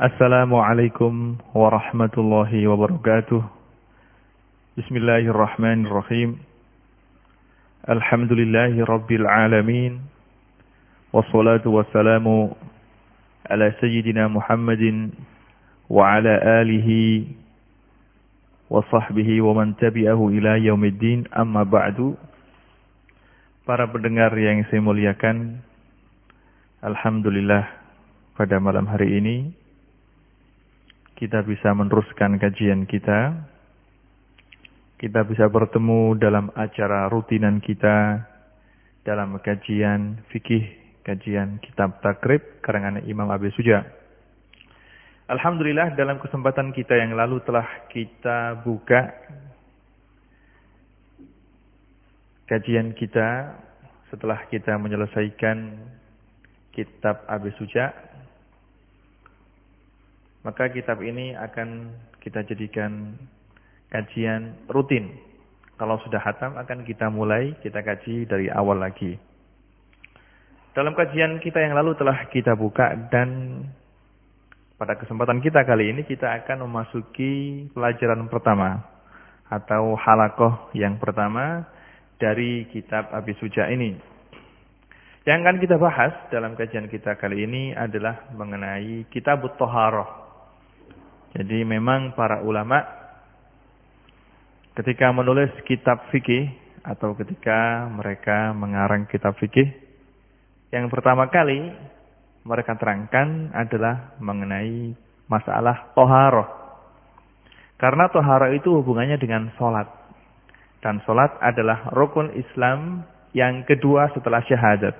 Assalamualaikum warahmatullahi wabarakatuh. Bismillahirrahmanirrahim. Alhamdulillahi rabbil alamin. Wassalatu wassalamu ala sayyidina Muhammadin wa ala alihi wa sahbihi wa man tabi'ahu ila yaumiddin amma ba'du. Para pendengar yang saya muliakan, Alhamdulillah pada malam hari ini kita bisa meneruskan kajian kita. Kita bisa bertemu dalam acara rutinan kita dalam kajian fikih, kajian kitab takrib karangan Imam Abi Suja. Alhamdulillah dalam kesempatan kita yang lalu telah kita buka kajian kita setelah kita menyelesaikan kitab Abi Suja maka kitab ini akan kita jadikan kajian rutin. Kalau sudah hatam akan kita mulai, kita kaji dari awal lagi. Dalam kajian kita yang lalu telah kita buka dan pada kesempatan kita kali ini kita akan memasuki pelajaran pertama atau halakoh yang pertama dari kitab Abi Suja ini. Yang akan kita bahas dalam kajian kita kali ini adalah mengenai kitab Toharoh. Jadi memang para ulama ketika menulis kitab fikih atau ketika mereka mengarang kitab fikih yang pertama kali mereka terangkan adalah mengenai masalah toharoh. Karena toharoh itu hubungannya dengan sholat. Dan sholat adalah rukun Islam yang kedua setelah syahadat.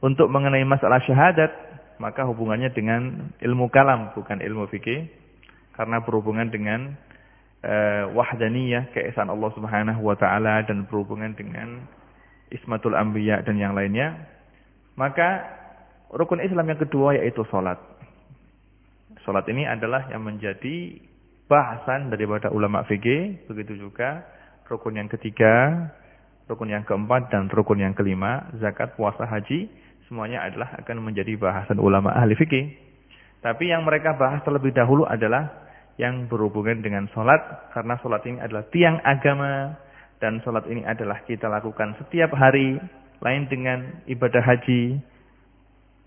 Untuk mengenai masalah syahadat, maka hubungannya dengan ilmu kalam, bukan ilmu fikih karena berhubungan dengan uh, wahdaniyah keesaan Allah Subhanahu wa taala dan berhubungan dengan ismatul anbiya dan yang lainnya. Maka rukun Islam yang kedua yaitu salat salat ini adalah yang menjadi bahasan daripada ulama fikih begitu juga rukun yang ketiga rukun yang keempat dan rukun yang kelima zakat puasa haji semuanya adalah akan menjadi bahasan ulama ahli fikih tapi yang mereka bahas terlebih dahulu adalah yang berhubungan dengan sholat. Karena sholat ini adalah tiang agama. Dan sholat ini adalah kita lakukan setiap hari. Lain dengan ibadah haji.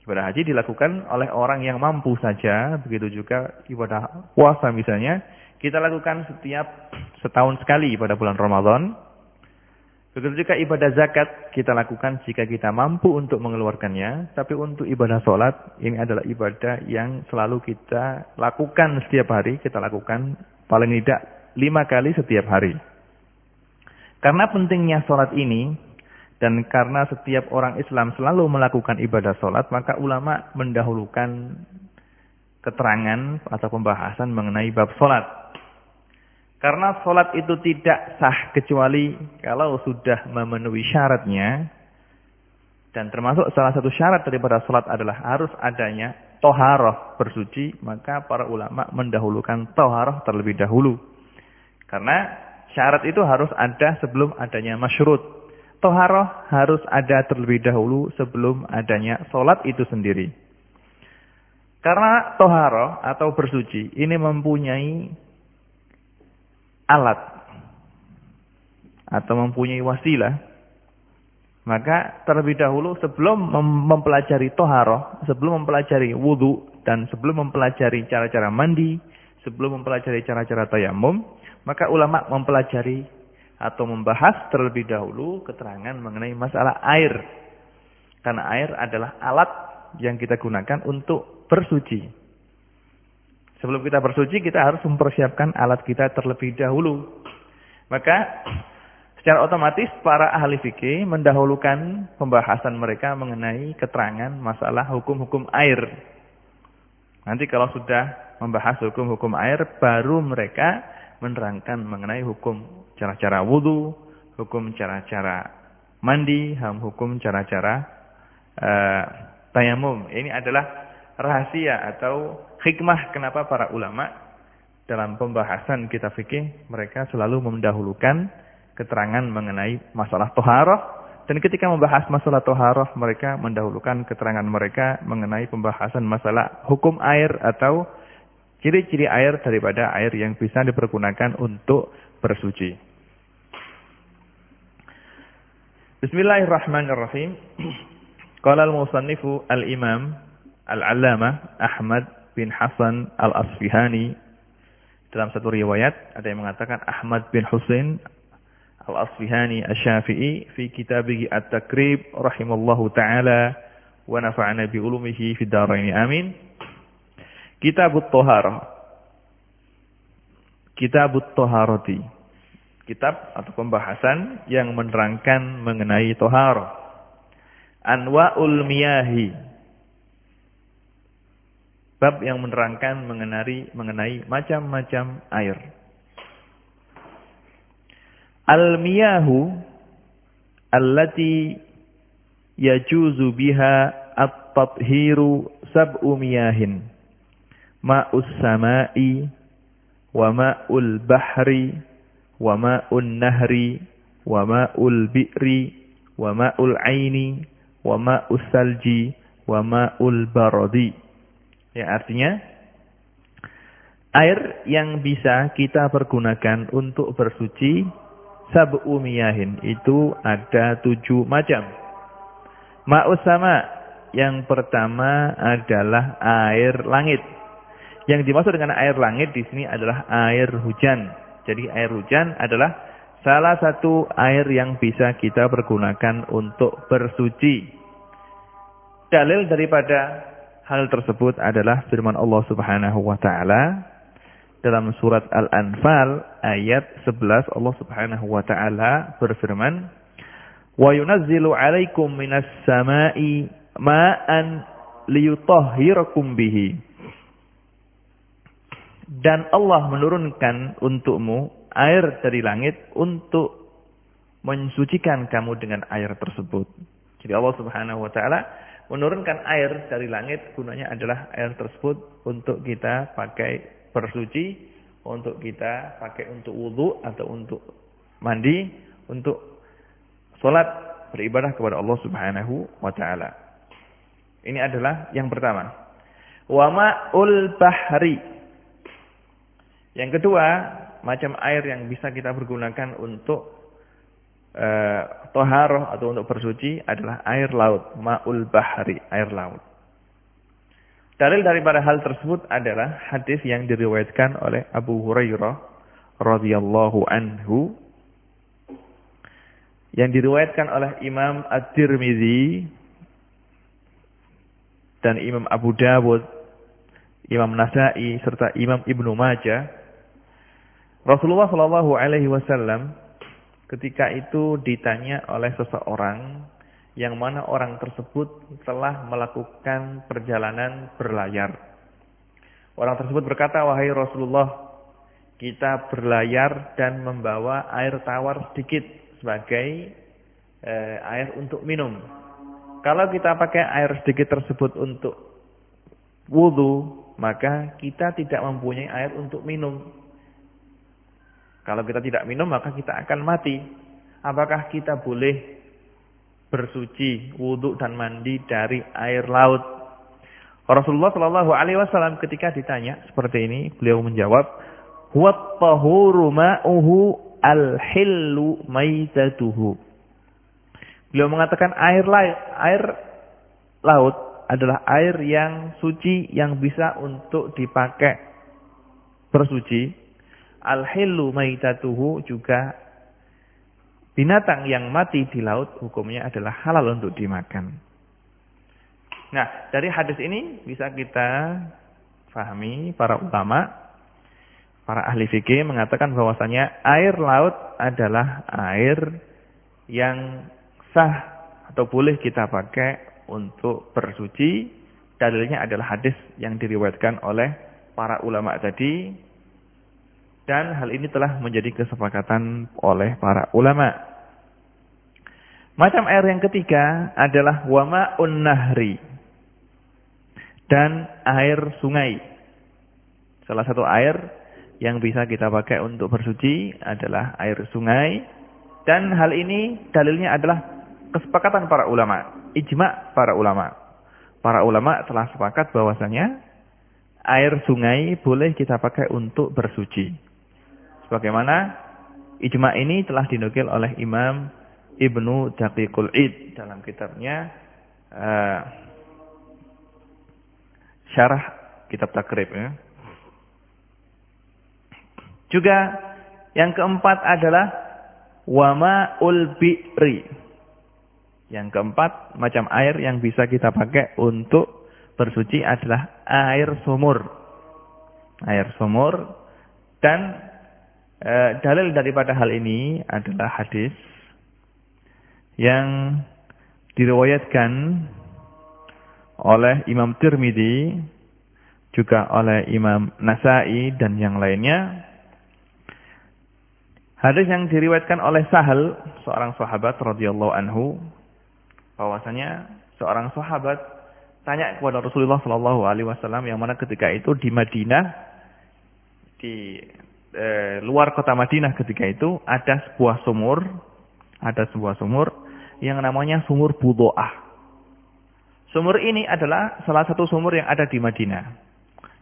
Ibadah haji dilakukan oleh orang yang mampu saja. Begitu juga ibadah puasa misalnya. Kita lakukan setiap setahun sekali pada bulan Ramadan. Begitu juga ibadah zakat kita lakukan jika kita mampu untuk mengeluarkannya. Tapi untuk ibadah sholat, ini adalah ibadah yang selalu kita lakukan setiap hari. Kita lakukan paling tidak lima kali setiap hari. Karena pentingnya sholat ini, dan karena setiap orang Islam selalu melakukan ibadah sholat, maka ulama mendahulukan keterangan atau pembahasan mengenai bab sholat. Karena sholat itu tidak sah kecuali kalau sudah memenuhi syaratnya. Dan termasuk salah satu syarat daripada sholat adalah harus adanya toharoh bersuci. Maka para ulama mendahulukan toharoh terlebih dahulu. Karena syarat itu harus ada sebelum adanya masyrut. Toharoh harus ada terlebih dahulu sebelum adanya sholat itu sendiri. Karena toharoh atau bersuci ini mempunyai alat atau mempunyai wasilah, maka terlebih dahulu sebelum mempelajari toharoh, sebelum mempelajari wudhu, dan sebelum mempelajari cara-cara mandi, sebelum mempelajari cara-cara tayamum, maka ulama mempelajari atau membahas terlebih dahulu keterangan mengenai masalah air. Karena air adalah alat yang kita gunakan untuk bersuci. Sebelum kita bersuci, kita harus mempersiapkan alat kita terlebih dahulu. Maka secara otomatis para ahli fikih mendahulukan pembahasan mereka mengenai keterangan masalah hukum-hukum air. Nanti kalau sudah membahas hukum-hukum air, baru mereka menerangkan mengenai hukum cara-cara wudhu, hukum cara-cara mandi, hukum cara-cara uh, tayamum. Ini adalah rahasia atau hikmah kenapa para ulama dalam pembahasan kitab fikih mereka selalu mendahulukan keterangan mengenai masalah toharoh Dan ketika membahas masalah toharoh, mereka mendahulukan keterangan mereka mengenai pembahasan masalah hukum air atau ciri-ciri air daripada air yang bisa dipergunakan untuk bersuci. Bismillahirrahmanirrahim. Qala al-musannifu al-imam al-allamah Ahmad bin Hasan al-Asfihani dalam satu riwayat ada yang mengatakan Ahmad bin Husain Al-Asfihani Asy-Syafi'i fi kitabih At-Takrib rahimallahu taala wa nafa'ana bi ulumihi fid dharain amin. Kitabut Thaharah. Kitabut Thaharati. Kitab atau pembahasan yang menerangkan mengenai thaharah. Anwa'ul miyahi. Bab yang menerangkan mengenai mengenai macam-macam air. Al-miyahu allati yajuzu biha at-tathiru sab'u miyahin. Ma'us sama'i wa ma'ul bahri wa ma'un nahri wa ma'ul bi'ri wa ma'ul aini wa ma'us salji wa ma'ul baradi. Ya artinya air yang bisa kita pergunakan untuk bersuci sab'u miyahin. Itu ada tujuh macam. Ma'us sama. Yang pertama adalah air langit. Yang dimaksud dengan air langit di sini adalah air hujan. Jadi air hujan adalah salah satu air yang bisa kita pergunakan untuk bersuci. Dalil daripada hal tersebut adalah firman Allah Subhanahu wa taala dalam surat Al-Anfal ayat 11 Allah Subhanahu wa taala berfirman wa yunazzilu 'alaikum minas sama'i ma'an liyutahhirakum bihi dan Allah menurunkan untukmu air dari langit untuk mensucikan kamu dengan air tersebut. Jadi Allah Subhanahu wa taala menurunkan air dari langit gunanya adalah air tersebut untuk kita pakai bersuci untuk kita pakai untuk wudhu atau untuk mandi, untuk sholat beribadah kepada Allah Subhanahu wa taala. Ini adalah yang pertama. Wa ma'ul bahri. Yang kedua, macam air yang bisa kita pergunakan untuk uh, toharoh atau untuk bersuci adalah air laut. Ma'ul bahri, air laut. Dalil daripada hal tersebut adalah hadis yang diriwayatkan oleh Abu Hurairah radhiyallahu anhu yang diriwayatkan oleh Imam At-Tirmizi dan Imam Abu Dawud, Imam Nasai serta Imam Ibnu Majah. Rasulullah Shallallahu alaihi wasallam ketika itu ditanya oleh seseorang yang mana orang tersebut telah melakukan perjalanan berlayar. Orang tersebut berkata, wahai Rasulullah, kita berlayar dan membawa air tawar sedikit sebagai eh, air untuk minum. Kalau kita pakai air sedikit tersebut untuk wudhu, maka kita tidak mempunyai air untuk minum. Kalau kita tidak minum, maka kita akan mati. Apakah kita boleh bersuci, wudhu dan mandi dari air laut. Rasulullah Shallallahu Alaihi Wasallam ketika ditanya seperti ini, beliau menjawab, "Huwa tahuru ma'uhu al-hillu maitatuhu." Beliau mengatakan air laut, air laut adalah air yang suci yang bisa untuk dipakai bersuci. Al-hillu maitatuhu juga Binatang yang mati di laut hukumnya adalah halal untuk dimakan. Nah, dari hadis ini bisa kita fahami para ulama, para ahli fikih mengatakan bahwasanya air laut adalah air yang sah atau boleh kita pakai untuk bersuci. Dalilnya adalah hadis yang diriwayatkan oleh para ulama tadi dan hal ini telah menjadi kesepakatan oleh para ulama. Macam air yang ketiga adalah wama nahri. Dan air sungai. Salah satu air yang bisa kita pakai untuk bersuci adalah air sungai. Dan hal ini dalilnya adalah kesepakatan para ulama, ijma para ulama. Para ulama telah sepakat bahwasanya air sungai boleh kita pakai untuk bersuci. Sebagaimana ijma ini telah dinukil oleh Imam Ibnu Daqiqul Id dalam kitabnya uh, Syarah Kitab Takrib ya. Juga yang keempat adalah wama ulbi'ri. Yang keempat, macam air yang bisa kita pakai untuk bersuci adalah air sumur. Air sumur dan e, dalil daripada hal ini adalah hadis yang diriwayatkan oleh Imam Tirmidzi juga oleh Imam Nasai dan yang lainnya. Hadis yang diriwayatkan oleh Sahal, seorang sahabat radhiyallahu anhu, bahwasanya seorang sahabat tanya kepada Rasulullah Shallallahu alaihi wasallam yang mana ketika itu di Madinah di e, luar kota Madinah ketika itu ada sebuah sumur, ada sebuah sumur yang namanya sumur Budoah. Sumur ini adalah salah satu sumur yang ada di Madinah.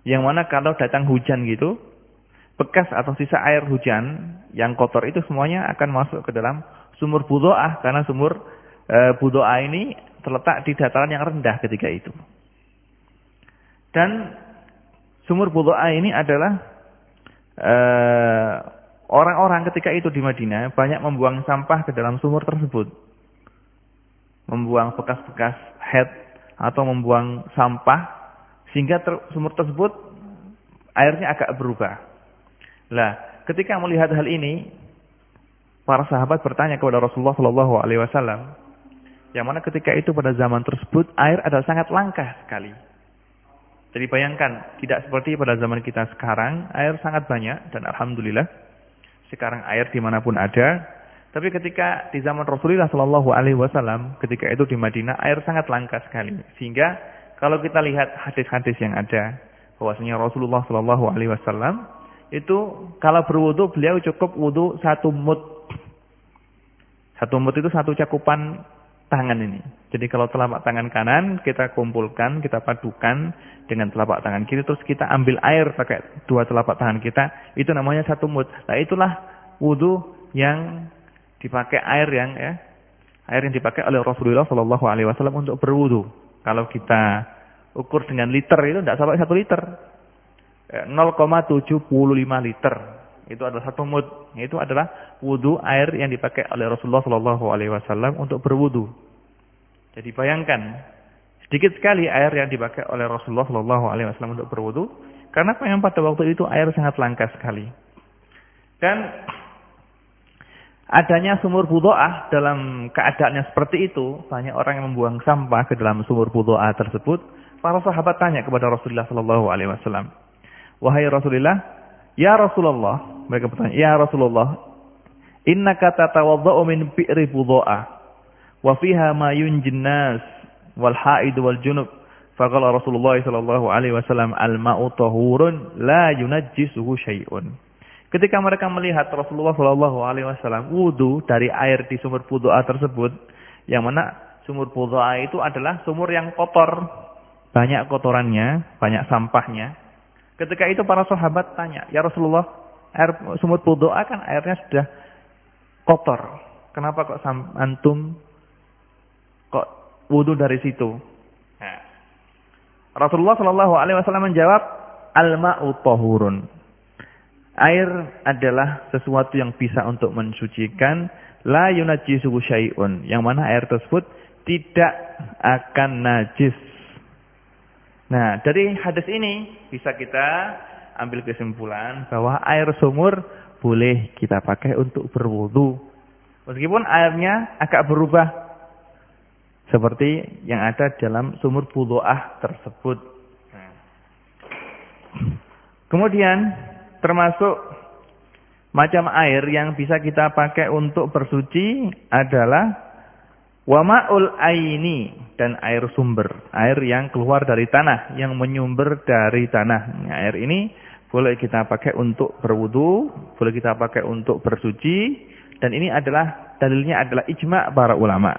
Yang mana kalau datang hujan gitu, bekas atau sisa air hujan yang kotor itu semuanya akan masuk ke dalam sumur budoah karena sumur e, budoah ini terletak di dataran yang rendah ketika itu. Dan sumur budoah ini adalah orang-orang ketika itu di Madinah banyak membuang sampah ke dalam sumur tersebut. Membuang bekas-bekas head atau membuang sampah sehingga ter, sumur tersebut airnya agak berubah. Lah, ketika melihat hal ini, para sahabat bertanya kepada Rasulullah Shallallahu Alaihi Wasallam, yang mana ketika itu pada zaman tersebut air adalah sangat langka sekali. Jadi bayangkan, tidak seperti pada zaman kita sekarang, air sangat banyak dan alhamdulillah sekarang air di mana pun ada. Tapi ketika di zaman Rasulullah Shallallahu Alaihi Wasallam, ketika itu di Madinah air sangat langka sekali, sehingga kalau kita lihat hadis-hadis yang ada, bahwasanya Rasulullah Shallallahu Alaihi Wasallam itu kalau berwudu beliau cukup wudu satu mut. Satu mut itu satu cakupan tangan ini. Jadi kalau telapak tangan kanan kita kumpulkan, kita padukan dengan telapak tangan kiri terus kita ambil air pakai dua telapak tangan kita, itu namanya satu mut. Nah, itulah wudu yang dipakai air yang ya air yang dipakai oleh Rasulullah Shallallahu alaihi wasallam untuk berwudu. Kalau kita ukur dengan liter itu tidak sampai satu liter. 0,75 liter. Itu adalah satu mud. Itu adalah wudhu air yang dipakai oleh Rasulullah Shallallahu Alaihi Wasallam untuk berwudhu. Jadi bayangkan sedikit sekali air yang dipakai oleh Rasulullah Shallallahu Alaihi Wasallam untuk berwudhu. Karena memang pada waktu itu air sangat langka sekali. Dan adanya sumur budoah dalam keadaannya seperti itu, banyak orang yang membuang sampah ke dalam sumur budoah tersebut. Para sahabat tanya kepada Rasulullah Shallallahu Alaihi Wasallam, Wahai Rasulullah, ya Rasulullah, mereka bertanya, ya Rasulullah, innaka tatawadda'u min bi'ri budha'a wa fiha ma yunjin nas wal haid wal junub. Faqala Rasulullah sallallahu alaihi wasallam al-ma'u tahurun la yunajjisuhu syai'un. Ketika mereka melihat Rasulullah sallallahu alaihi wasallam wudu dari air di sumur budha'a tersebut, yang mana sumur budha'a itu adalah sumur yang kotor, banyak kotorannya, banyak sampahnya. Ketika itu para sahabat tanya, "Ya Rasulullah, air sumur wudu kan airnya sudah kotor. Kenapa kok antum kok wudu dari situ?" Nah, Rasulullah Shallallahu alaihi wasallam menjawab, "Al-ma'u tahurun." Air adalah sesuatu yang bisa untuk mensucikan la yunajjisuhu syai'un, yang mana air tersebut tidak akan najis Nah, dari hadis ini bisa kita ambil kesimpulan bahwa air sumur boleh kita pakai untuk berwudu. Meskipun airnya agak berubah seperti yang ada dalam sumur budoah tersebut. Kemudian termasuk macam air yang bisa kita pakai untuk bersuci adalah Wa ma'ul aini dan air sumber, air yang keluar dari tanah, yang menyumber dari tanah. Nah, air ini boleh kita pakai untuk berwudu, boleh kita pakai untuk bersuci, dan ini adalah dalilnya adalah ijma para ulama.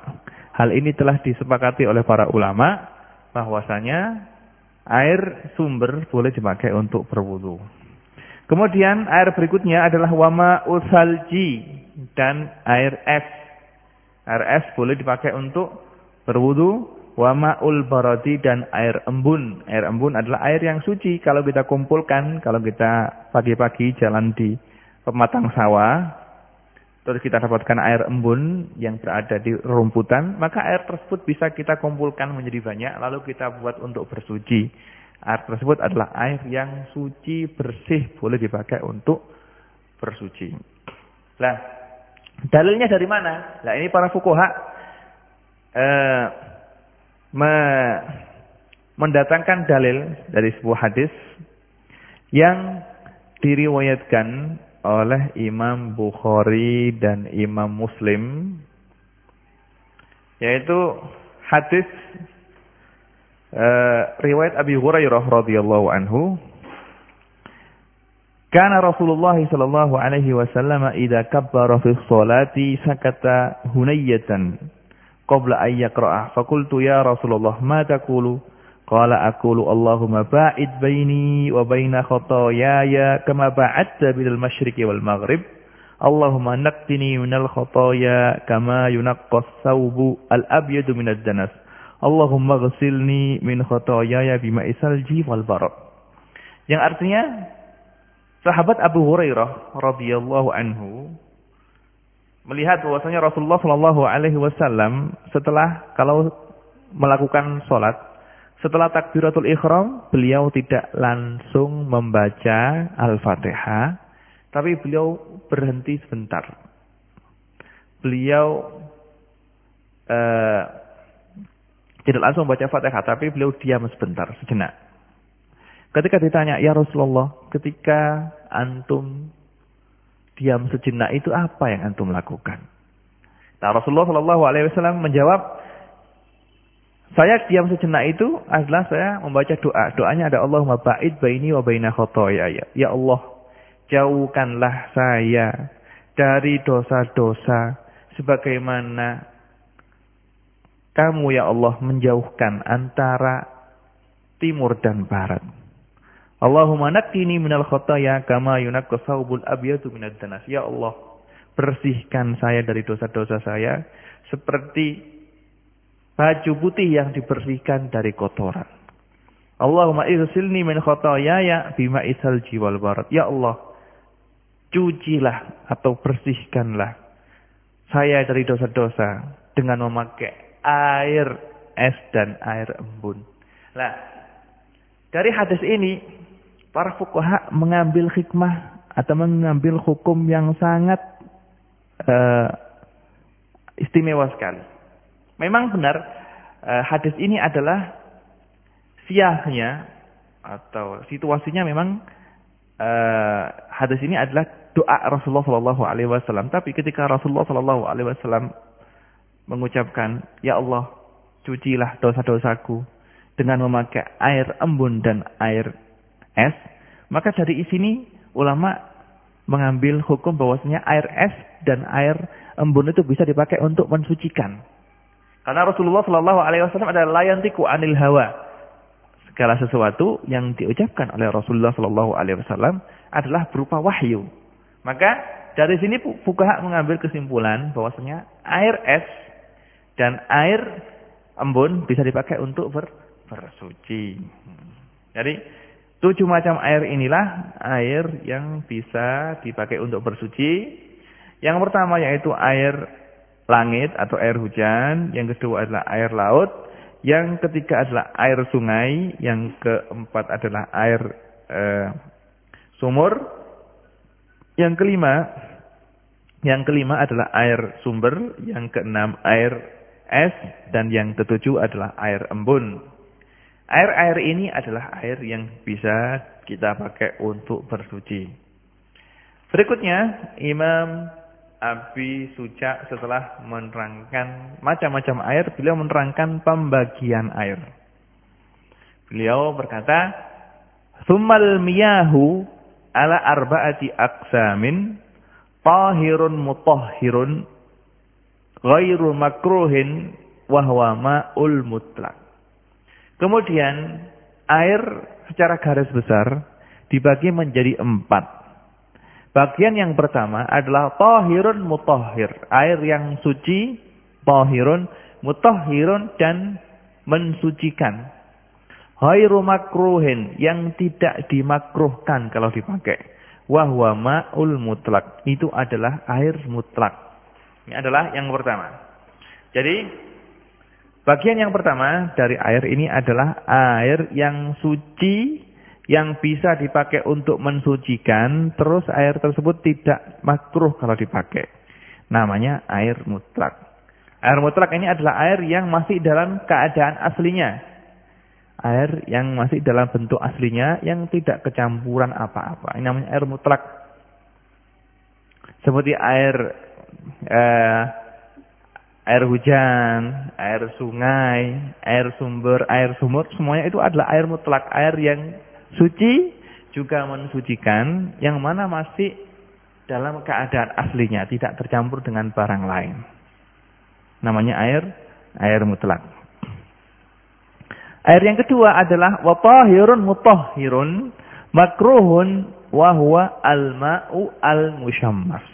Hal ini telah disepakati oleh para ulama bahwasanya air sumber boleh dipakai untuk berwudu. Kemudian air berikutnya adalah wama usalji dan air es. Es boleh dipakai untuk berwudu. Wama ul baradi dan air embun. Air embun adalah air yang suci. Kalau kita kumpulkan, kalau kita pagi-pagi jalan di pematang sawah, terus kita dapatkan air embun yang berada di rumputan, maka air tersebut bisa kita kumpulkan menjadi banyak, lalu kita buat untuk bersuci. Air tersebut adalah air yang suci, bersih, boleh dipakai untuk bersuci. Nah, dalilnya dari mana? Nah, ini para fukuha eh, me, mendatangkan dalil dari sebuah hadis yang diriwayatkan oleh Imam Bukhari dan Imam Muslim yaitu hadis uh, riwayat Abi Hurairah radhiyallahu anhu Kana Rasulullah sallallahu alaihi wasallam idza kabbara fi sholati sakata hunayatan qabla an yaqra'a. Faqultu ya Rasulullah ma taqulu? Qala aqulu Allahumma ba'id baini wa baina khotoyaya kama ba'adta bil masyriqi wal maghrib. Allahumma naqqini minal khotoya kama yunaqqas thawbu al abyadu minad danas. Allahumma ghasilni min khotoyaya bima'i salji wal barad. Yang artinya sahabat Abu Hurairah radhiyallahu anhu melihat bahwasanya Rasulullah Shallallahu alaihi wasallam setelah kalau melakukan salat setelah takbiratul ihram beliau tidak langsung membaca Al-Fatihah tapi beliau berhenti sebentar. Beliau uh, tidak langsung baca Fatihah, tapi beliau diam sebentar, sejenak. Ketika ditanya, "Ya Rasulullah, ketika antum diam sejenak itu apa yang antum lakukan?" Nah, Rasulullah Shallallahu menjawab, "Saya diam sejenak itu adalah saya membaca doa. Doanya ada Allahumma ba'id baini wa baina khotoyaya." Ya Allah, jauhkanlah saya dari dosa-dosa sebagaimana kamu ya Allah menjauhkan antara timur dan barat. Allahumma naqqini minal khotoya kama yunaqqas thawbul abyadu minad danas. Ya Allah, bersihkan saya dari dosa-dosa saya seperti baju putih yang dibersihkan dari kotoran. Allahumma irsilni min khotoyaya bima isal jiwal barat. Ya Allah, cucilah atau bersihkanlah saya dari dosa-dosa dengan memakai air es dan air embun. Nah, dari hadis ini para fuqaha mengambil hikmah atau mengambil hukum yang sangat uh, istimewa sekali. Memang benar uh, hadis ini adalah siahnya atau situasinya memang uh, hadis ini adalah doa Rasulullah Shallallahu Alaihi Wasallam. Tapi ketika Rasulullah Shallallahu Alaihi Wasallam mengucapkan, Ya Allah, cucilah dosa-dosaku dengan memakai air embun dan air es, maka dari sini ulama mengambil hukum bahwasanya air es dan air embun itu bisa dipakai untuk mensucikan. Karena Rasulullah Shallallahu Alaihi Wasallam adalah layantiku anil hawa. Segala sesuatu yang diucapkan oleh Rasulullah Shallallahu Alaihi Wasallam adalah berupa wahyu. Maka dari sini fukaha mengambil kesimpulan bahwasanya air es dan air embun bisa dipakai untuk ber, bersuci. Jadi tujuh macam air inilah air yang bisa dipakai untuk bersuci. Yang pertama yaitu air langit atau air hujan, yang kedua adalah air laut, yang ketiga adalah air sungai, yang keempat adalah air eh, sumur, yang kelima yang kelima adalah air sumber, yang keenam air es. Dan yang ketujuh adalah air embun. Air-air ini adalah air yang bisa kita pakai untuk bersuci. Berikutnya, Imam Abi Suca setelah menerangkan macam-macam air, beliau menerangkan pembagian air. Beliau berkata, "Tsummal miyahu ala arba'ati aqsamin, tahirun mutahhirun ghairu makruhin wahwa ma'ul mutlak. Kemudian air secara garis besar dibagi menjadi empat. Bagian yang pertama adalah tohirun mutohir. Air yang suci, tohirun, mutohirun dan mensucikan. Hairu makruhin yang tidak dimakruhkan kalau dipakai. Wahwa ma'ul mutlak. Itu adalah air mutlak. Ini adalah yang pertama. Jadi bagian yang pertama dari air ini adalah air yang suci yang bisa dipakai untuk mensucikan, terus air tersebut tidak makruh kalau dipakai. Namanya air mutlak. Air mutlak ini adalah air yang masih dalam keadaan aslinya. Air yang masih dalam bentuk aslinya yang tidak kecampuran apa-apa. Ini namanya air mutlak. Seperti air eh, air hujan, air sungai, air sumber, air sumur, semuanya itu adalah air mutlak, air yang Suci juga mensucikan yang mana masih dalam keadaan aslinya, tidak tercampur dengan barang lain. Namanya air, air mutlak. Air yang kedua adalah watahirun mutahhirun makruhun wahwa al-ma'u al-musyammas.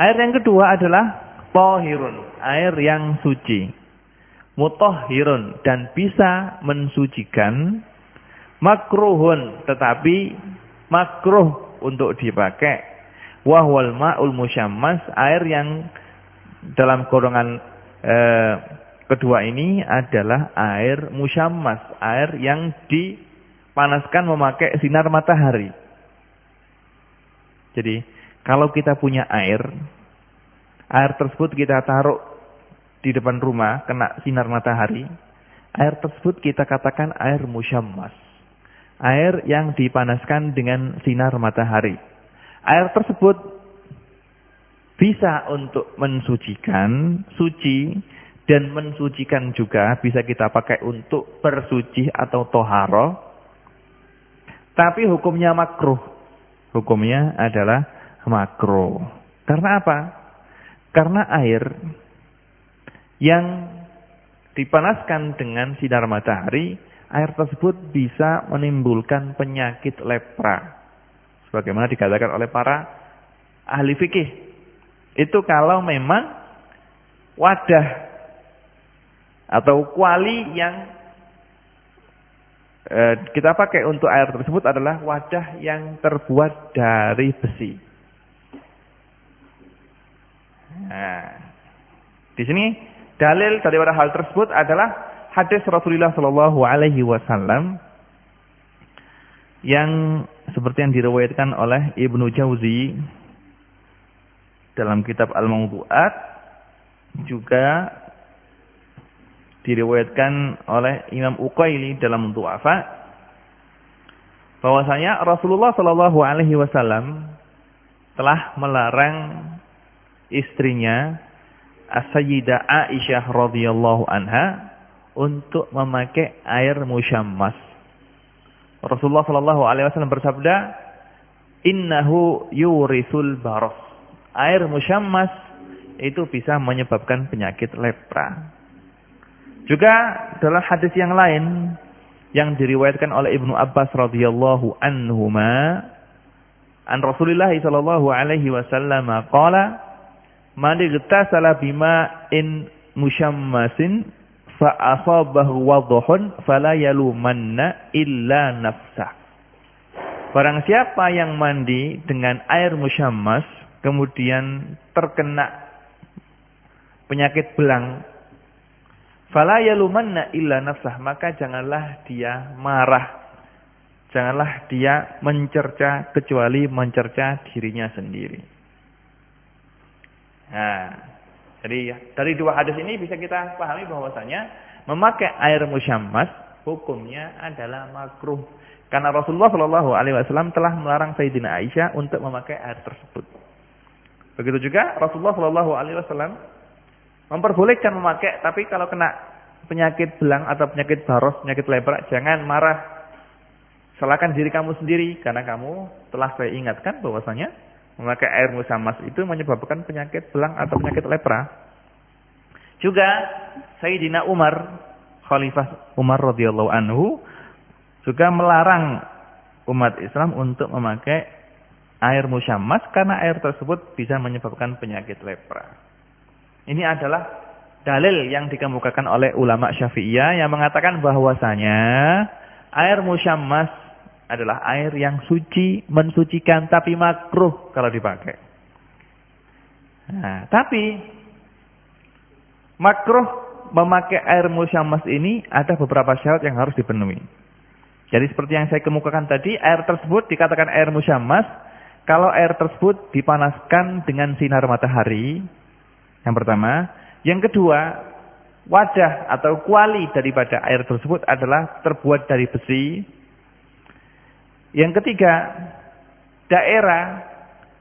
Air yang kedua adalah tahirun, air yang suci. Mutahhirun dan bisa mensucikan. Makruhun tetapi makruh untuk dipakai. Wahwal ma'ul musyammas air yang dalam golongan eh, kedua ini adalah air musyammas air yang dipanaskan memakai sinar matahari. Jadi kalau kita punya air air tersebut kita taruh di depan rumah kena sinar matahari air tersebut kita katakan air musyammas air yang dipanaskan dengan sinar matahari. Air tersebut bisa untuk mensucikan, suci, dan mensucikan juga bisa kita pakai untuk bersuci atau toharo. Tapi hukumnya makruh. Hukumnya adalah makruh. Karena apa? Karena air yang dipanaskan dengan sinar matahari air tersebut bisa menimbulkan penyakit lepra. Sebagaimana dikatakan oleh para ahli fikih. Itu kalau memang wadah atau kuali yang eh, kita pakai untuk air tersebut adalah wadah yang terbuat dari besi. Nah, di sini dalil daripada hal tersebut adalah hadis Rasulullah Shallallahu Alaihi Wasallam yang seperti yang diriwayatkan oleh Ibnu Jauzi dalam kitab Al-Mawdu'at juga diriwayatkan oleh Imam Uqaili dalam Du'afa. Bahwasanya Rasulullah Shallallahu alaihi wasallam telah melarang istrinya As-Sayyidah Aisyah radhiyallahu anha untuk memakai air musyammas. Rasulullah Shallallahu Alaihi Wasallam bersabda, Innahu yurisul baros. Air musyammas itu bisa menyebabkan penyakit lepra. Juga dalam hadis yang lain yang diriwayatkan oleh Ibnu Abbas radhiyallahu anhuma an Rasulullah sallallahu alaihi wasallam qala man igtasala bima in musyammasin fa asabahu wadhun fala yalumanna illa nafsah. Barang siapa yang mandi dengan air musyammas kemudian terkena penyakit belang fala yalumanna illa nafsah maka janganlah dia marah janganlah dia mencerca kecuali mencerca dirinya sendiri. Nah, jadi dari dua hadis ini bisa kita pahami bahwasanya memakai air musyammas hukumnya adalah makruh. Karena Rasulullah Shallallahu Alaihi Wasallam telah melarang Sayyidina Aisyah untuk memakai air tersebut. Begitu juga Rasulullah Shallallahu Alaihi Wasallam memperbolehkan memakai, tapi kalau kena penyakit belang atau penyakit baros, penyakit lebar, jangan marah. Salahkan diri kamu sendiri karena kamu telah saya ingatkan bahwasanya Memakai air musamas itu menyebabkan penyakit belang atau penyakit lepra. Juga Sayyidina Umar, Khalifah Umar radhiyallahu anhu juga melarang umat Islam untuk memakai air musyammas karena air tersebut bisa menyebabkan penyakit lepra. Ini adalah dalil yang dikemukakan oleh ulama Syafi'iyah yang mengatakan bahwasanya air musyammas adalah air yang suci, mensucikan tapi makruh kalau dipakai. Nah, tapi makruh memakai air musyammas ini ada beberapa syarat yang harus dipenuhi. Jadi seperti yang saya kemukakan tadi, air tersebut dikatakan air musyammas kalau air tersebut dipanaskan dengan sinar matahari. Yang pertama, yang kedua, wadah atau kuali daripada air tersebut adalah terbuat dari besi yang ketiga, daerah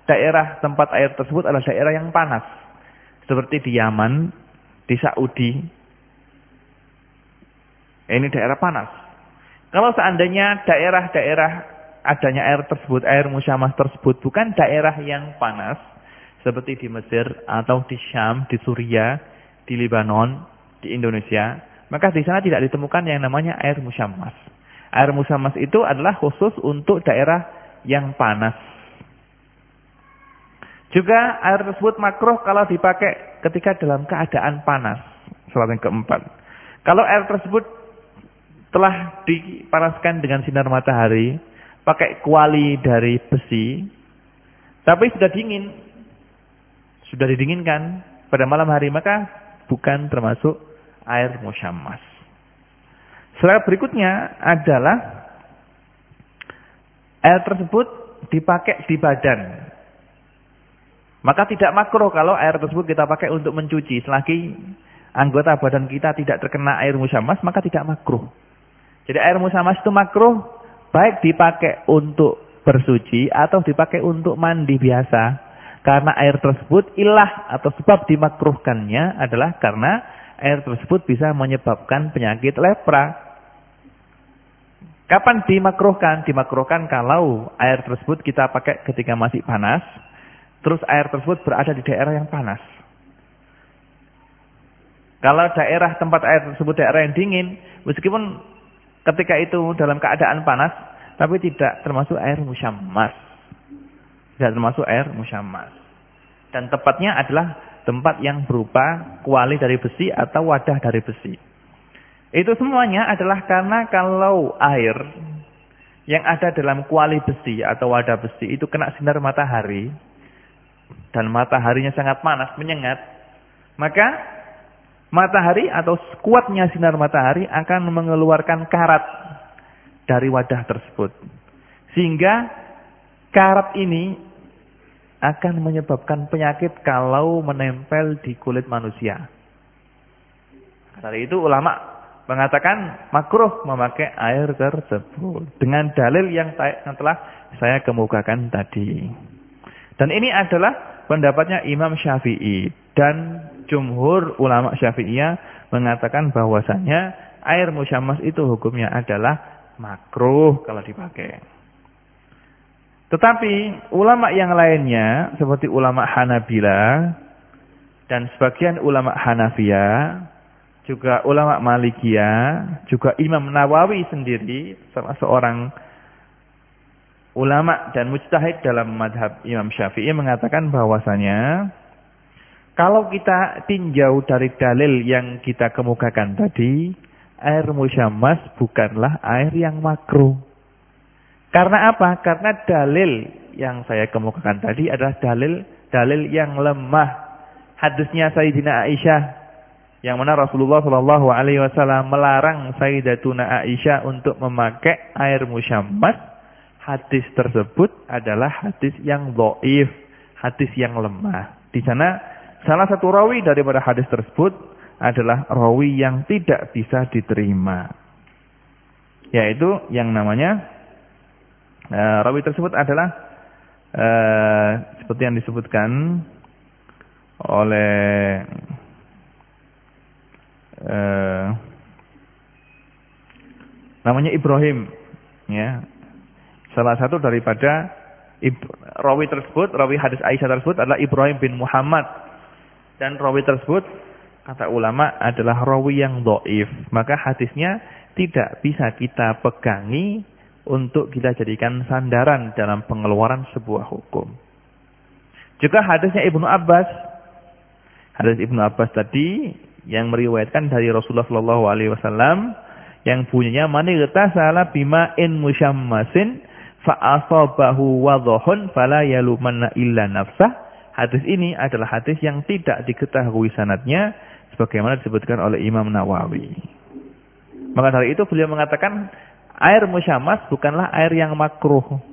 daerah tempat air tersebut adalah daerah yang panas. Seperti di Yaman, di Saudi. Ini daerah panas. Kalau seandainya daerah-daerah adanya air tersebut, air musyamas tersebut bukan daerah yang panas. Seperti di Mesir atau di Syam, di Suria, di Lebanon, di Indonesia. Maka di sana tidak ditemukan yang namanya air musyamas. Air musamas itu adalah khusus untuk daerah yang panas. Juga air tersebut makruh kalau dipakai ketika dalam keadaan panas. Yang keempat. Kalau air tersebut telah dipanaskan dengan sinar matahari, pakai kuali dari besi, tapi sudah dingin, sudah didinginkan pada malam hari, maka bukan termasuk air musyammas. Slide berikutnya adalah air tersebut dipakai di badan. Maka tidak makro kalau air tersebut kita pakai untuk mencuci. Selagi anggota badan kita tidak terkena air musamas, maka tidak makro. Jadi air musamas itu makro baik dipakai untuk bersuci atau dipakai untuk mandi biasa. Karena air tersebut ilah atau sebab dimakruhkannya adalah karena air tersebut bisa menyebabkan penyakit lepra. Kapan dimakruhkan? Dimakruhkan kalau air tersebut kita pakai ketika masih panas, terus air tersebut berada di daerah yang panas. Kalau daerah tempat air tersebut daerah yang dingin, meskipun ketika itu dalam keadaan panas, tapi tidak termasuk air musyammas. Tidak termasuk air musyammas. Dan tempatnya adalah tempat yang berupa kuali dari besi atau wadah dari besi. Itu semuanya adalah karena kalau air yang ada dalam kuali besi atau wadah besi itu kena sinar matahari dan mataharinya sangat panas, menyengat, maka matahari atau kuatnya sinar matahari akan mengeluarkan karat dari wadah tersebut. Sehingga karat ini akan menyebabkan penyakit kalau menempel di kulit manusia. Dari itu ulama mengatakan makruh memakai air tersebut dengan dalil yang telah saya kemukakan tadi. Dan ini adalah pendapatnya Imam Syafi'i dan jumhur ulama Syafi'iyah mengatakan bahwasanya air musyammas itu hukumnya adalah makruh kalau dipakai. Tetapi ulama yang lainnya seperti ulama Hanabila dan sebagian ulama Hanafiyah juga ulama Malikiyah, juga Imam Nawawi sendiri, salah seorang ulama dan mujtahid dalam madhab Imam Syafi'i mengatakan bahwasanya kalau kita tinjau dari dalil yang kita kemukakan tadi, air musyammas bukanlah air yang makruh. Karena apa? Karena dalil yang saya kemukakan tadi adalah dalil dalil yang lemah. Hadisnya Sayyidina Aisyah yang mana Rasulullah Shallallahu Alaihi Wasallam melarang Sayyidatuna Aisyah untuk memakai air musyammas. Hadis tersebut adalah hadis yang doif, hadis yang lemah. Di sana salah satu rawi daripada hadis tersebut adalah rawi yang tidak bisa diterima, yaitu yang namanya uh, rawi tersebut adalah uh, seperti yang disebutkan oleh eh, namanya Ibrahim ya salah satu daripada rawi tersebut rawi hadis Aisyah tersebut adalah Ibrahim bin Muhammad dan rawi tersebut kata ulama adalah rawi yang doif. Maka hadisnya tidak bisa kita pegangi untuk kita jadikan sandaran dalam pengeluaran sebuah hukum. Juga hadisnya Ibnu Abbas. Hadis Ibnu Abbas tadi yang meriwayatkan dari Rasulullah Shallallahu alaihi wasallam yang bunyinya mani salah bima in musyammasin fa asabahu wadhahun fala yalumanna illa nafsah. Hadis ini adalah hadis yang tidak diketahui sanatnya sebagaimana disebutkan oleh Imam Nawawi. Maka dari itu beliau mengatakan air musyammas bukanlah air yang makruh.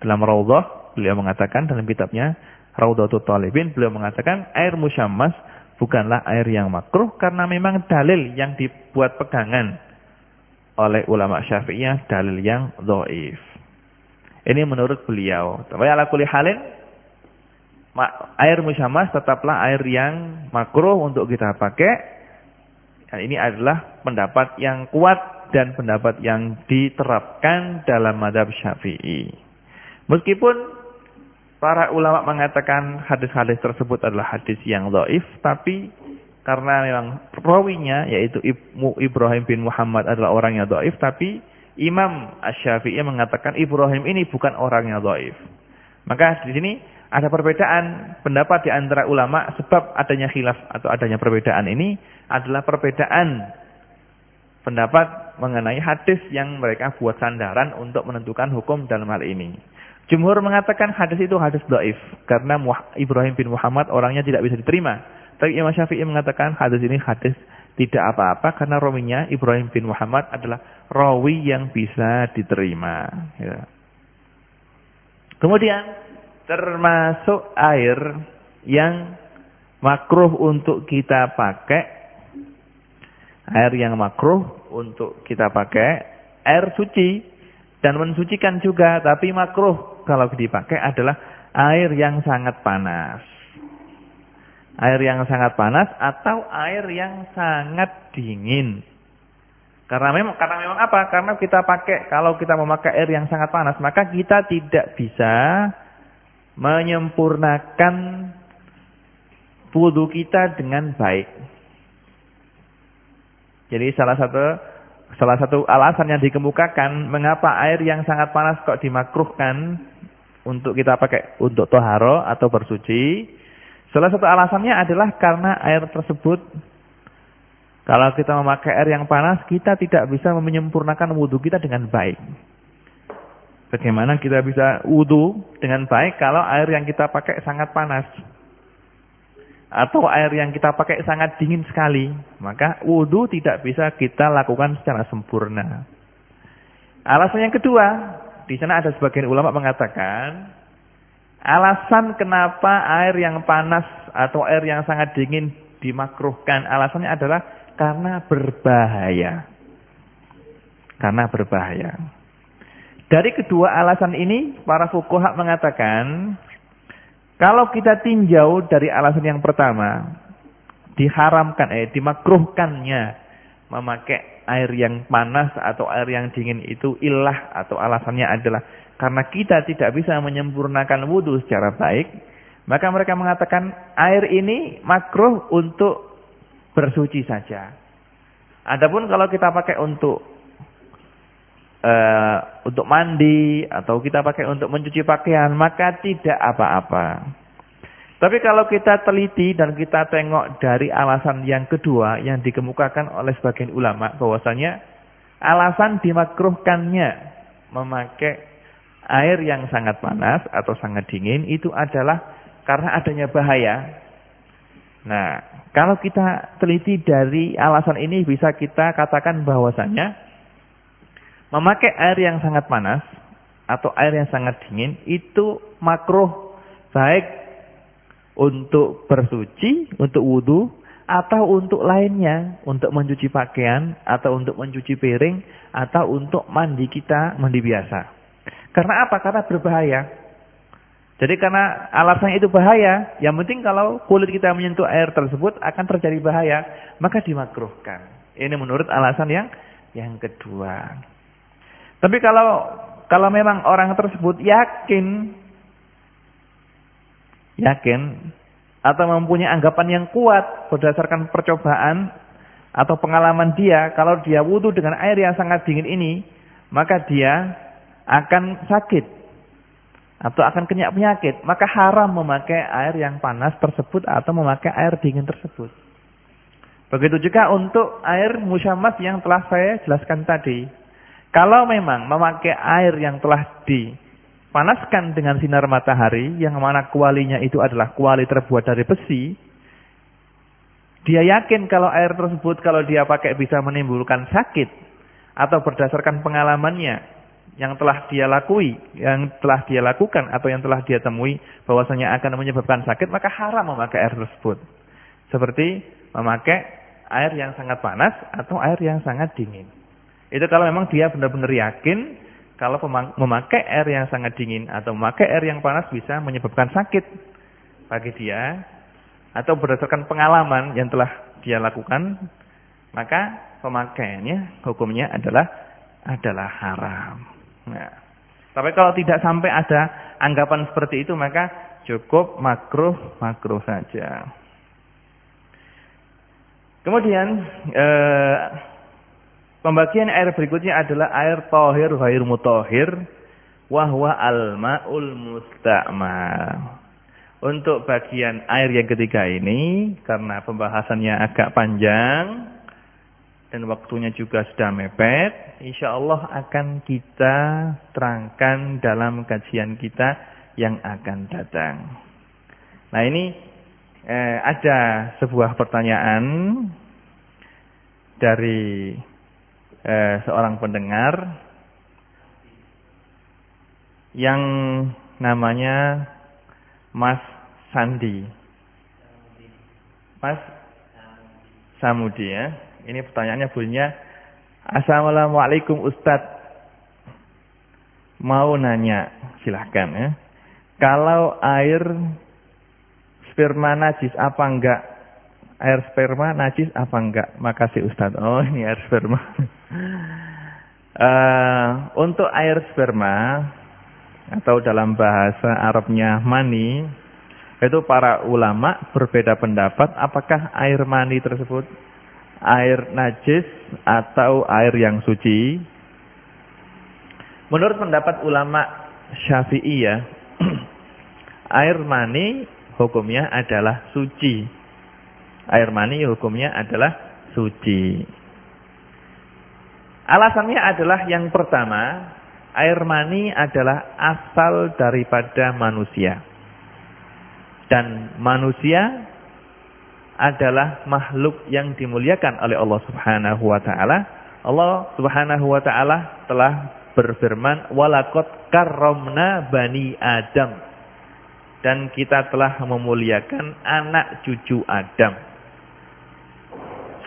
Dalam Raudhah beliau mengatakan dalam kitabnya Raudhatul Talibin beliau mengatakan air musyammas bukanlah air yang makruh karena memang dalil yang dibuat pegangan oleh ulama Syafi'iyah dalil yang dhaif. Ini menurut beliau. Tapi ala kulli halin air musyamas tetaplah air yang makruh untuk kita pakai. Dan ini adalah pendapat yang kuat dan pendapat yang diterapkan dalam madhab syafi'i. Meskipun Para ulama mengatakan hadis-hadis tersebut adalah hadis yang dhaif, tapi karena memang rawinya yaitu Ibrahim bin Muhammad adalah orang yang dhaif, tapi Imam Asy-Syafi'i mengatakan Ibrahim ini bukan orang yang dhaif. Maka di sini ada perbedaan pendapat di antara ulama sebab adanya khilaf atau adanya perbedaan ini adalah perbedaan pendapat mengenai hadis yang mereka buat sandaran untuk menentukan hukum dalam hal ini. Jumhur mengatakan hadis itu hadis dhaif karena Ibrahim bin Muhammad orangnya tidak bisa diterima. Tapi Imam Syafi'i mengatakan hadis ini hadis tidak apa-apa karena rawinya Ibrahim bin Muhammad adalah rawi yang bisa diterima. Ya. Kemudian termasuk air yang makruh untuk kita pakai, air yang makruh untuk kita pakai, air suci dan mensucikan juga, tapi makruh kalau dipakai adalah air yang sangat panas. Air yang sangat panas atau air yang sangat dingin. Karena memang karena memang apa? Karena kita pakai kalau kita memakai air yang sangat panas, maka kita tidak bisa menyempurnakan wudhu kita dengan baik. Jadi salah satu salah satu alasan yang dikemukakan mengapa air yang sangat panas kok dimakruhkan untuk kita pakai untuk toharo atau bersuci. Salah satu alasannya adalah karena air tersebut kalau kita memakai air yang panas, kita tidak bisa menyempurnakan wudhu kita dengan baik. Bagaimana kita bisa wudhu dengan baik kalau air yang kita pakai sangat panas? Atau air yang kita pakai sangat dingin sekali. Maka wudhu tidak bisa kita lakukan secara sempurna. Alasan yang kedua, di sana ada sebagian ulama mengatakan alasan kenapa air yang panas atau air yang sangat dingin dimakruhkan alasannya adalah karena berbahaya. Karena berbahaya. Dari kedua alasan ini para fukuhak mengatakan kalau kita tinjau dari alasan yang pertama diharamkan eh dimakruhkannya memakai air yang panas atau air yang dingin itu ilah atau alasannya adalah karena kita tidak bisa menyempurnakan wudhu secara baik, maka mereka mengatakan air ini makruh untuk bersuci saja. Adapun kalau kita pakai untuk uh, untuk mandi atau kita pakai untuk mencuci pakaian, maka tidak apa-apa. Tapi kalau kita teliti dan kita tengok dari alasan yang kedua yang dikemukakan oleh sebagian ulama bahwasanya alasan dimakruhkannya memakai air yang sangat panas atau sangat dingin itu adalah karena adanya bahaya. Nah, kalau kita teliti dari alasan ini bisa kita katakan bahwasanya memakai air yang sangat panas atau air yang sangat dingin itu makruh baik untuk bersuci, untuk wudhu, atau untuk lainnya, untuk mencuci pakaian, atau untuk mencuci piring, atau untuk mandi kita, mandi biasa. Karena apa? Karena berbahaya. Jadi karena alasannya itu bahaya, yang penting kalau kulit kita menyentuh air tersebut akan terjadi bahaya, maka dimakruhkan. Ini menurut alasan yang yang kedua. Tapi kalau kalau memang orang tersebut yakin yakin atau mempunyai anggapan yang kuat berdasarkan percobaan atau pengalaman dia, kalau dia wudhu dengan air yang sangat dingin ini, maka dia akan sakit atau akan kena penyakit, maka haram memakai air yang panas tersebut atau memakai air dingin tersebut. Begitu juga untuk air musyamas yang telah saya jelaskan tadi. Kalau memang memakai air yang telah dipanaskan dengan sinar matahari, yang mana kualinya itu adalah kuali terbuat dari besi, dia yakin kalau air tersebut kalau dia pakai bisa menimbulkan sakit, atau berdasarkan pengalamannya yang telah dia lakui, yang telah dia lakukan atau yang telah dia temui bahwasanya akan menyebabkan sakit, maka haram memakai air tersebut. Seperti memakai air yang sangat panas atau air yang sangat dingin. Itu kalau memang dia benar-benar yakin kalau memakai air yang sangat dingin atau memakai air yang panas bisa menyebabkan sakit bagi dia atau berdasarkan pengalaman yang telah dia lakukan, maka pemakaiannya hukumnya adalah adalah haram. Nah, tapi kalau tidak sampai ada anggapan seperti itu maka cukup makruh makruh saja. Kemudian eh, pembagian air berikutnya adalah air tohir ghair mutohir wahwa al-ma'ul musta'mal. Untuk bagian air yang ketiga ini karena pembahasannya agak panjang dan waktunya juga sudah mepet, insya Allah akan kita terangkan dalam kajian kita yang akan datang. Nah ini eh, ada sebuah pertanyaan dari eh, seorang pendengar yang namanya Mas Sandi. Mas Samudi ya. Ini pertanyaannya bunyinya Assalamualaikum Ustadz. Mau nanya, silahkan ya. Kalau air sperma najis apa enggak? Air sperma najis apa enggak? Makasih Ustaz. Oh, ini air sperma. uh, untuk air sperma atau dalam bahasa Arabnya mani, itu para ulama berbeda pendapat apakah air mani tersebut air najis atau air yang suci. Menurut pendapat ulama Syafi'iyah, air mani hukumnya adalah suci. Air mani hukumnya adalah suci. Alasannya adalah yang pertama, air mani adalah asal daripada manusia. Dan manusia adalah makhluk yang dimuliakan oleh Allah Subhanahu wa taala. Allah Subhanahu wa taala telah berfirman, "Walaqad karramna bani Adam." dan kita telah memuliakan anak cucu Adam.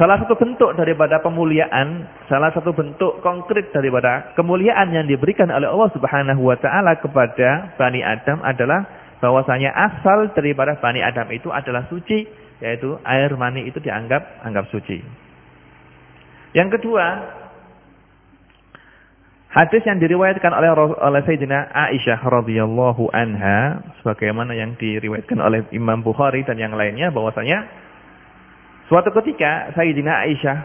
Salah satu bentuk daripada pemuliaan, salah satu bentuk konkret daripada kemuliaan yang diberikan oleh Allah Subhanahu wa taala kepada Bani Adam adalah bahwasanya asal daripada Bani Adam itu adalah suci, yaitu air mani itu dianggap anggap suci. Yang kedua, Hadis yang diriwayatkan oleh oleh Sayyidina Aisyah radhiyallahu anha sebagaimana yang diriwayatkan oleh Imam Bukhari dan yang lainnya bahwasanya suatu ketika Sayyidina Aisyah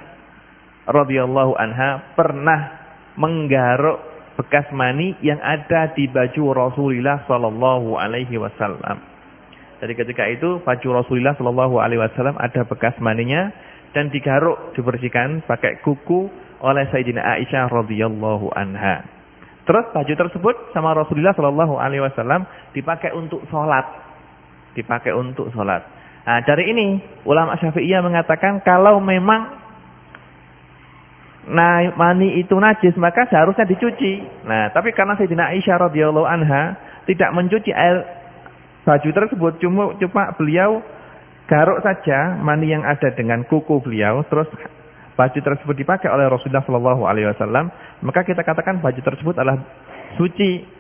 radhiyallahu anha pernah menggaruk bekas mani yang ada di baju Rasulullah sallallahu alaihi wasallam. Jadi ketika itu baju Rasulullah sallallahu alaihi wasallam ada bekas maninya dan digaruk dibersihkan pakai kuku oleh Sayyidina Aisyah radhiyallahu anha. Terus baju tersebut sama Rasulullah Shallallahu alaihi wasallam dipakai untuk sholat. Dipakai untuk sholat. Nah, dari ini ulama Syafi'iyah mengatakan kalau memang nah, mani itu najis maka seharusnya dicuci. Nah, tapi karena Sayyidina Aisyah radhiyallahu anha tidak mencuci air baju tersebut cuma cuma beliau garuk saja mani yang ada dengan kuku beliau terus baju tersebut dipakai oleh Rasulullah Shallallahu Alaihi Wasallam, maka kita katakan baju tersebut adalah suci.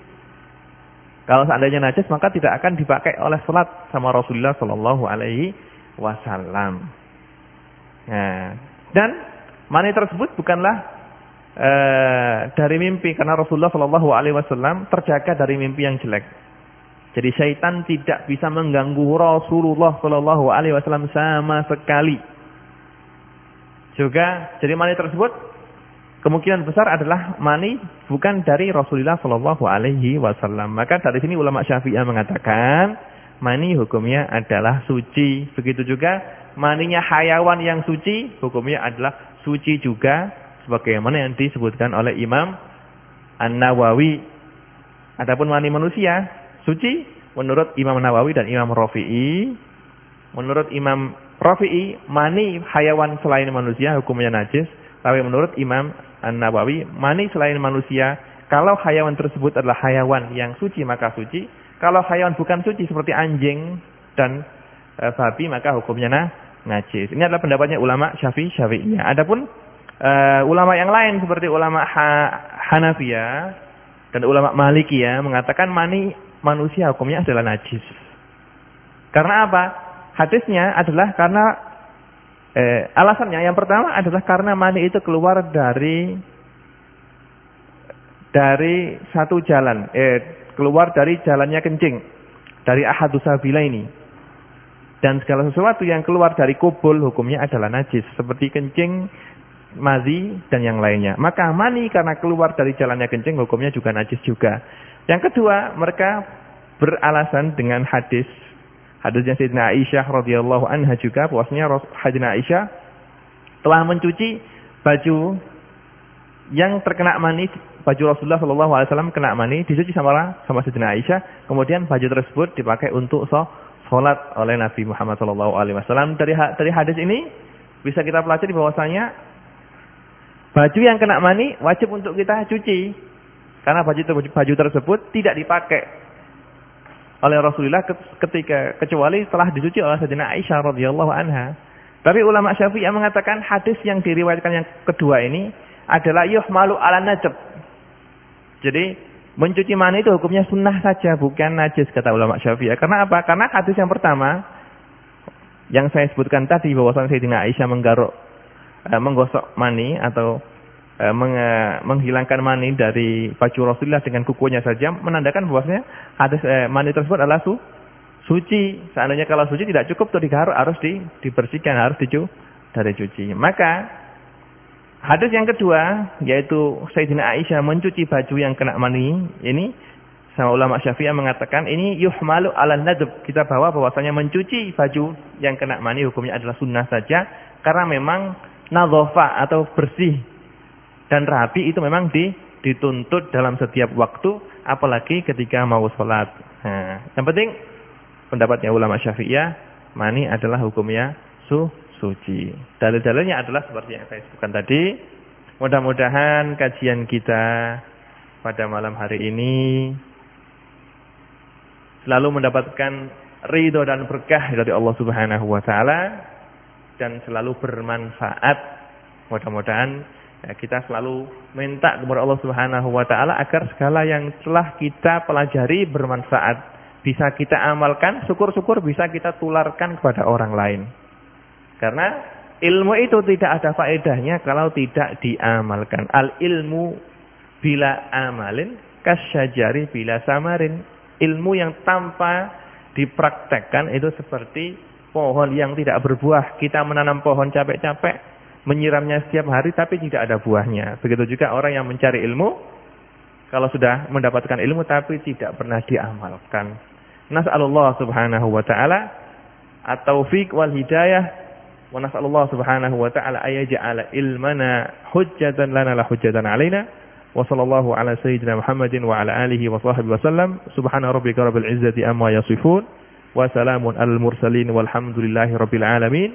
Kalau seandainya najis, maka tidak akan dipakai oleh sholat sama Rasulullah Shallallahu Alaihi Wasallam. Nah, dan mani tersebut bukanlah uh, dari mimpi, karena Rasulullah Shallallahu Alaihi Wasallam terjaga dari mimpi yang jelek. Jadi syaitan tidak bisa mengganggu Rasulullah Shallallahu Alaihi Wasallam sama sekali. Juga jadi mani tersebut kemungkinan besar adalah mani bukan dari Rasulullah Shallallahu Alaihi Wasallam. Maka dari sini ulama Syafi'iyah mengatakan mani hukumnya adalah suci. Begitu juga maninya hayawan yang suci hukumnya adalah suci juga sebagaimana yang disebutkan oleh Imam An-Nawawi. Adapun mani manusia suci menurut Imam Nawawi dan Imam Rafi'i. Menurut Imam Rafi'i, mani hayawan selain manusia hukumnya najis. Tapi menurut Imam An-Nawawi, mani selain manusia, kalau hayawan tersebut adalah hayawan yang suci maka suci. Kalau hayawan bukan suci seperti anjing dan e, babi maka hukumnya nah, najis. Ini adalah pendapatnya ulama Syafi'i Syafi'iyah. Adapun e, ulama yang lain seperti ulama ha, Hanafiyah dan ulama Malikiyah mengatakan mani manusia hukumnya adalah najis. Karena apa? Hadisnya adalah karena eh, alasannya yang pertama adalah karena mani itu keluar dari dari satu jalan, eh, keluar dari jalannya kencing, dari ahadusabila ini. Dan segala sesuatu yang keluar dari kubul hukumnya adalah najis, seperti kencing, mazi dan yang lainnya. Maka mani karena keluar dari jalannya kencing hukumnya juga najis juga. Yang kedua, mereka beralasan dengan hadis Hadisnya Sayyidina Aisyah radhiyallahu anha juga bahwasanya Sayyidina Aisyah telah mencuci baju yang terkena mani baju Rasulullah Shallallahu Alaihi Wasallam kena mani dicuci sama sama Sayyidina Aisyah. Kemudian baju tersebut dipakai untuk sholat oleh Nabi Muhammad Shallallahu Alaihi Wasallam. Dari dari hadis ini bisa kita pelajari bahwasanya baju yang kena mani wajib untuk kita cuci. Karena baju baju tersebut tidak dipakai oleh Rasulullah ketika kecuali telah dicuci oleh Sayyidina Aisyah radhiyallahu anha. Tapi ulama Syafi'iyah mengatakan hadis yang diriwayatkan yang kedua ini adalah yuhmalu ala najab. Jadi mencuci mani itu hukumnya sunnah saja bukan najis kata ulama Syafi'iyah. Karena apa? Karena hadis yang pertama yang saya sebutkan tadi bahwasanya Sayyidina Aisyah menggaruk eh, menggosok mani atau Eh, menghilangkan mani dari baju Rasulullah dengan kukunya saja menandakan bahwasanya hadis eh, mani tersebut adalah su, suci. Seandainya kalau suci tidak cukup tuh digaruk harus di, dibersihkan, harus dicu dari cuci. Maka hadis yang kedua yaitu Sayyidina Aisyah mencuci baju yang kena mani ini sama ulama Syafi'ah mengatakan ini yuhmalu ala nadb. Kita bawa bahwasanya mencuci baju yang kena mani hukumnya adalah sunnah saja karena memang nadhofa atau bersih dan rapi itu memang di, dituntut dalam setiap waktu, apalagi ketika mau sholat. Nah, yang penting pendapatnya ulama syafi'iyah, mani adalah hukumnya su, suci. Dalil-dalilnya adalah seperti yang saya sebutkan tadi. Mudah-mudahan kajian kita pada malam hari ini selalu mendapatkan ridho dan berkah dari Allah Subhanahu wa taala dan selalu bermanfaat. Mudah-mudahan Ya, kita selalu minta kepada Allah Subhanahu wa taala agar segala yang telah kita pelajari bermanfaat. Bisa kita amalkan, syukur-syukur bisa kita tularkan kepada orang lain. Karena ilmu itu tidak ada faedahnya kalau tidak diamalkan. Al ilmu bila amalin kasyajari bila samarin. Ilmu yang tanpa dipraktekkan itu seperti pohon yang tidak berbuah. Kita menanam pohon capek-capek, menyiramnya setiap hari tapi tidak ada buahnya. Begitu juga orang yang mencari ilmu, kalau sudah mendapatkan ilmu tapi tidak pernah diamalkan. Nas'alullah subhanahu wa ta'ala at-taufiq wal hidayah wa nas'alullah subhanahu wa ta'ala ayaj'ala ilmana hujjatan lana la hujjatan alaina wa sallallahu ala sayyidina Muhammadin wa ala alihi wa sahbihi wa sallam subhana rabbika rabbil izzati amma yasifun wa salamun alal mursalin walhamdulillahi rabbil alamin